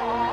Bye.